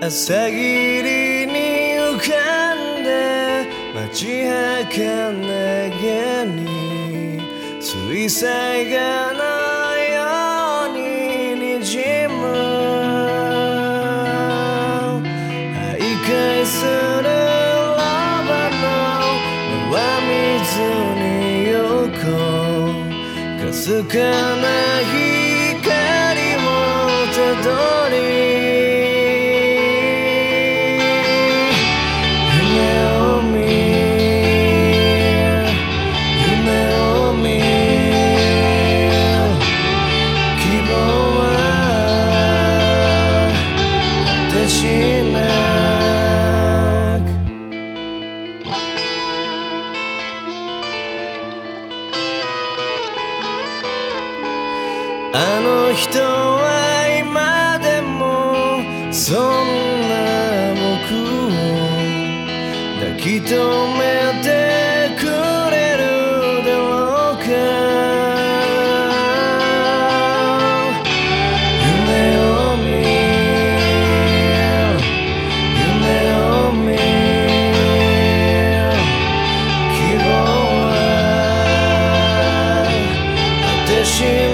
朝霧に浮かんで街儚げに水彩画のようににじむ。徘徊するロバのは水に行こう。かすかな光あの人は今でもそんな僕を抱き留めた you.